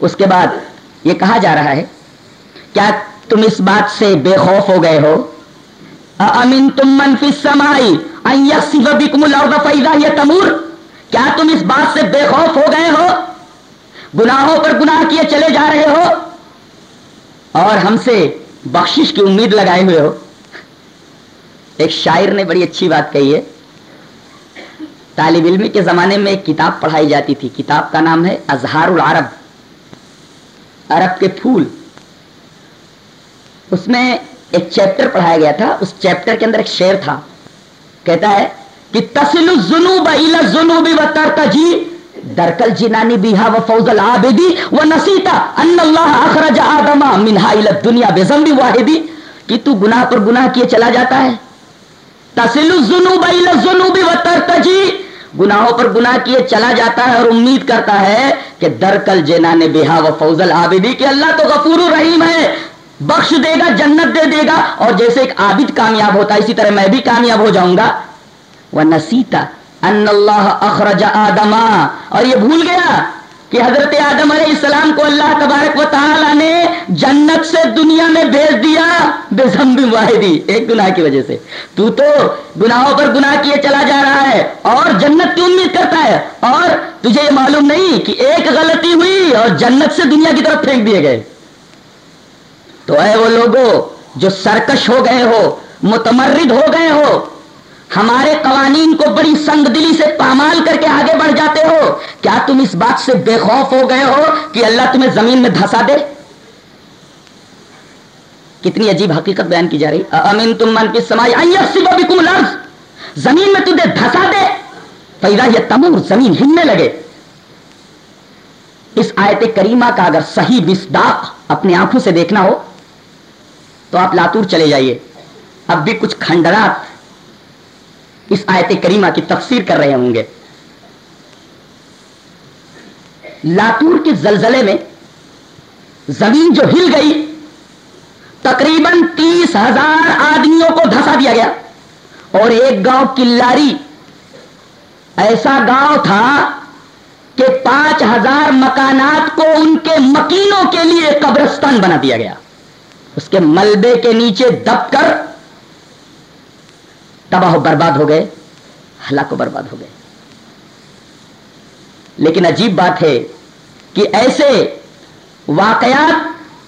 Speaker 1: اس کے بعد یہ کہا جا رہا ہے، کیا تم اس بات سے بے خوف ہو گئے ہو؟ امین تم منفی سمائی تمور؟ کیا تم اس بات سے بے خوف ہو گئے ہو؟ گناہوں پر گناہ کیے چلے جا رہے ہو؟ اور ہم سے بخشش کی امید لگائے ہوئے ہو؟ ایک شاعر نے بڑی اچھی بات کہی ہے۔ طالب علم کے زمانے میں ایک کتاب پڑھائی جاتی تھی۔ کتاب کا نام ہے اظہار العرب۔ عرب کے پھول۔ اس میں ایک چیپٹر پڑھایا گیا تھا، اس چیپٹر کے اندر ایک شعر تھا۔ کہتا ہے کہ تسل الزنوب الى الزنوب وترتجی، درکل جنانی بیہا و فوز العابدی، و نسیتا ان اللہ اخرج آدم منہا الى الدنیا بزنب واحدی۔ کہ تو گناہ پر گناہ کیے چلا جاتا ہے۔ تسل الزنوب الى الزنوب وترتجی، گناہوں پر گناہ کیے چلا جاتا ہے اور امید کرتا ہے کہ درکل جنان بیہا و فوز العابدی، کہ اللہ تو غفور الرحیم ہے۔ بخش دے گا، جنت دے دے گا، اور جیسے ایک عابد کامیاب ہوتا ہے، اسی طرح میں بھی کامیاب ہو جاؤں گا۔ وہ نسیتا ان اللہ اخرج آدما اور یہ بھول گیا کہ حضرت آدم علیہ السلام کو اللہ تبارک و تعالی نے جنت سے دنیا میں بھیج دیا بے واحدی، ایک گناہ کی وجہ سے۔ تو تو گناہوں پر گناہ کیے چلا جا رہا ہے، اور جنت کی امید کرتا ہے۔ اور تجھے یہ معلوم نہیں کہ ایک غلطی ہوئی اور جنت سے دنیا کی طرف پھینک دیے گئے۔ تو اے وہ لوگوں جو سرکش ہو گئے ہو، متمرد ہو گئے ہو، ہمارے قوانین کو بڑی سنگ دلی سے پامال کر کے آگے بڑھ جاتے ہو، کیا تم اس بات سے بے خوف ہو گئے ہو کہ اللہ تمہیں زمین میں دھسا دے؟ کتنی عجیب حقیقت بیان کی جا رہی۔ امین تم من کی سمائی زمین میں تجھے دھسا دے۔ پیدا یہ تمور، زمین ہلنے لگے۔ اس آیت کریمہ کا اگر صحیح مصداق اپنی آنکھوں سے دیکھنا ہو تو آپ لاتور چلے جائیے۔ اب بھی کچھ کھنڈرات اس آیت کریمہ کی تفسیر کر رہے ہوں گے۔ لاتور کے زلزلے میں زمین جو ہل گئی، تقریباً تیس ہزار آدمیوں کو دھسا دیا گیا۔ اور ایک گاؤں کلاری، ایسا گاؤں تھا کہ پانچ ہزار مکانات کو ان کے مکینوں کے لیے قبرستان بنا دیا گیا۔ اس کے ملبے کے نیچے دب کر تباہ و برباد ہو گئے، ہلاک و برباد ہو گئے۔ لیکن عجیب بات ہے کہ ایسے واقعات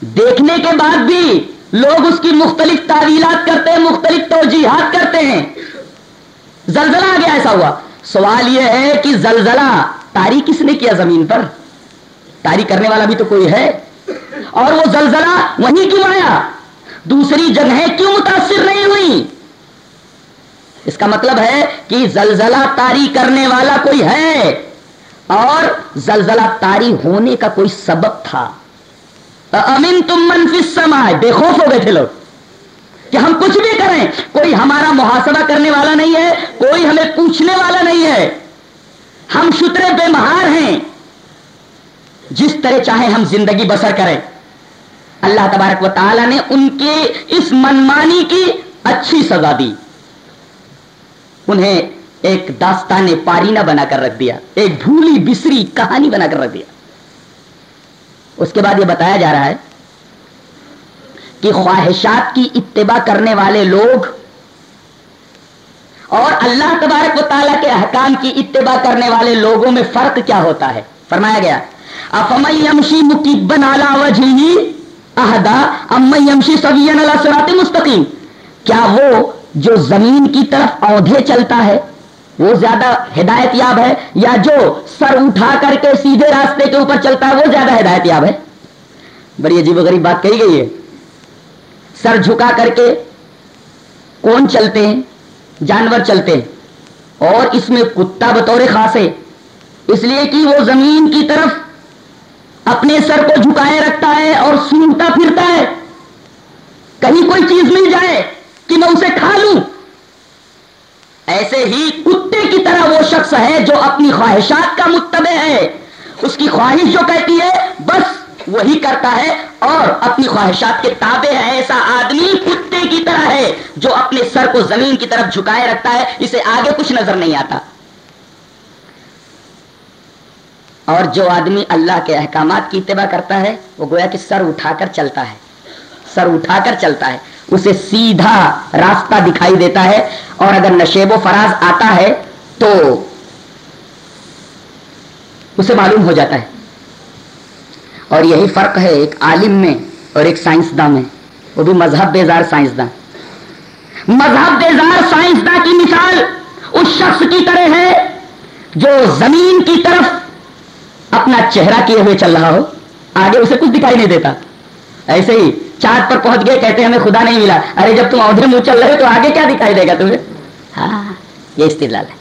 Speaker 1: دیکھنے کے بعد بھی لوگ اس کی مختلف تعویلات کرتے ہیں، مختلف توجیحات کرتے ہیں۔ زلزلہ آ گیا، ایسا ہوا۔ سوال یہ ہے کہ زلزلہ تاری کس نے کیا زمین پر؟ تاری کرنے والا بھی تو کوئی ہے۔ اور وہ زلزلہ وہیں کیوں آیا؟ دوسری جگہیں کیوں متاثر نہیں ہوئی؟ اس کا مطلب ہے کہ زلزلہ تاری کرنے والا کوئی ہے اور زلزلہ تاری ہونے کا کوئی سبب تھا۔ امین تم منفی سمائے بے خوف ہو گئے تھے لوگ۔ کہ ہم کچھ بھی کریں، کوئی ہمارا محاسبہ کرنے والا نہیں ہے، کوئی ہمیں پوچھنے والا نہیں ہے۔ ہم شترے بے مہار ہیں۔ جس طرح چاہے ہم زندگی بسر کریں۔ اللہ تبارک و تعالی نے ان کے اس منمانی کی اچھی سزا دی۔ انہیں ایک داستان پارینہ بنا کر رکھ دیا، ایک بھولی بسری کہانی بنا کر رکھ دیا۔ اس کے بعد یہ بتایا جا رہا ہے کہ خواہشات کی اتباع کرنے والے لوگ اور اللہ تبارک و تعالیٰ کے احکام کی اتباع کرنے والے لوگوں میں فرق کیا ہوتا ہے؟ فرمایا گیا افمشی مکیبن اعلیٰ وجہ احدا امشی سوین اللہ سرات مستقیم۔ کیا وہ جو زمین کی طرف اودھے چلتا ہے، وہ زیادہ ہدایت یاب ہے، یا جو سر اٹھا کر کے سیدھے راستے کے اوپر چلتا ہے، وہ زیادہ ہدایت یاب ہے؟ بڑی عجیب و غریب بات کہی گئی ہے۔ سر جھکا کر کے کون چلتے ہیں؟ جانور چلتے ہیں۔ اور اس میں کتا بطور خاص ہے۔ اس لیے کہ وہ زمین کی طرف اپنے سر کو جھکائے رکھتا ہے اور کہیں کوئی چیز مل جائے کہ میں اسے کھا لوں؟ ایسے ہی کتے کی طرح وہ شخص ہے جو اپنی خواہشات کا متبع ہے۔ اس کی خواہش جو کہتی ہے، بس وہی کرتا ہے اور اپنی خواہشات کے تابع ہے۔ ایسا آدمی کتے کی طرح ہے جو اپنے سر کو زمین کی طرف جھکائے رکھتا ہے، اسے آگے کچھ نظر نہیں آتا۔ اور جو آدمی اللہ کے احکامات کی اتباع کرتا ہے، وہ گویا کہ سر اٹھا کر چلتا ہے۔ سر اٹھا کر چلتا ہے۔ اسے سیدھا راستہ دکھائی دیتا ہے اور اگر نشیب و فراز آتا ہے تو اسے معلوم ہو جاتا ہے۔ اور یہی فرق ہے ایک عالم میں اور ایک سائنسداں میں۔ وہ بھی مذہب بیزار سائنسداں۔ مذہب بیزار سائنسداں کی مثال اس شخص کی طرح ہے جو زمین کی طرف اپنا چہرہ کیے ہوئے چل رہا ہو۔ آگے اسے کچھ دکھائی نہیں دیتا۔ ایسے ہی چاند پر پہنچ گئے، کہتے ہمیں خدا نہیں ملا۔ ارے، جب تم ادھر منہ چل رہے تو آگے کیا دکھائی دے گا تمہیں؟ ہاں یہ استدلال ہے۔